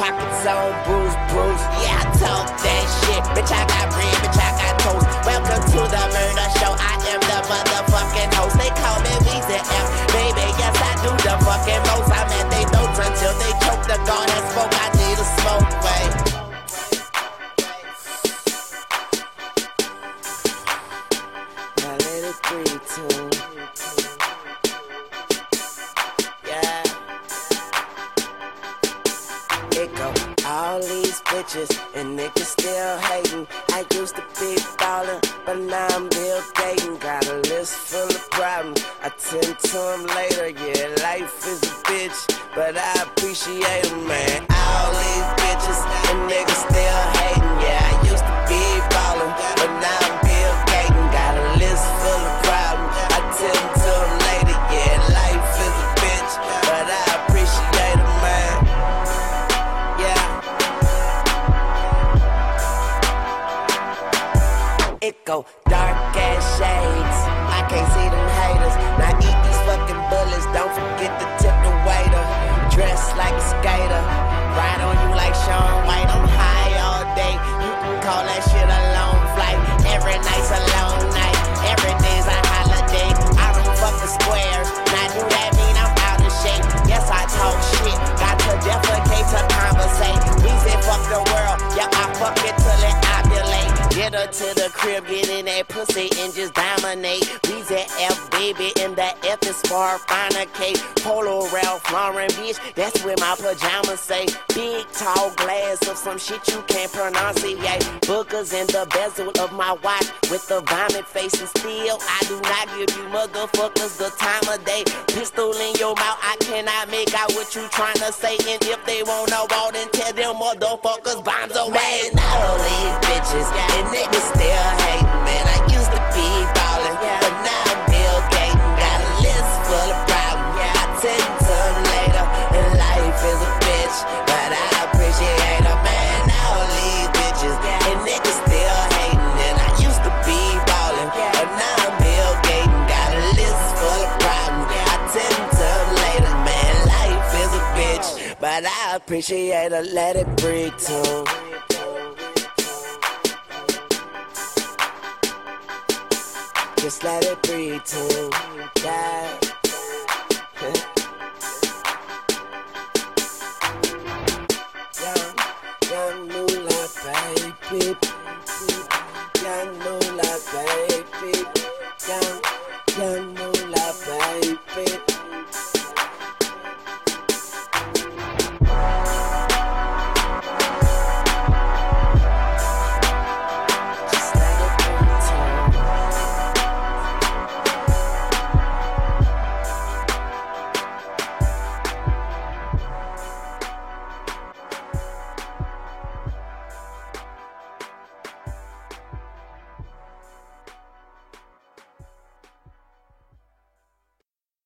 pockets on bruise, bruise. Yeah, I talk that shit. Bitch, I got bread, bitch, I got toast. Welcome to the murder show. I am the motherfucking host. They call me Weezy F. Baby, yes, I do the fucking most. I'm at they notes until they choke the gun and smoke. I need a smoke, breathe, too. Bitches and niggas still hating. I used to be ballin', but now I'm Bill Gaten. Got a list full of problems. I tend to them later. Yeah, life is a bitch, but I appreciate 'em, man. All these bitches and niggas still hating. Yeah, I used to be go dark ass shades. Get her to the crib, get in that pussy and just dominate. Weezy F, baby, and the F is for finer K. Polo Ralph Lauren, bitch, that's where my pajamas say. Big, tall glass of some shit you can't pronounce it, yeah. Boogers in the bezel of my watch with the vomit face and still I do not give you motherfuckers the time of day. Pistol in your mouth, I cannot make out what you trying to say. And if they wanna walk, then tell them motherfuckers bombs away. Man, all these bitches bitch, but I appreciate a man. All these bitches and niggas still hating, and I used to be ballin', but now I'm Bill Gaten. Got a list full of problems. I tend to them later, man. Life is a bitch, but I appreciate a Let it breathe too. Just let it breathe too. Yeah. baby. Ya no la baby. Ya, ya no.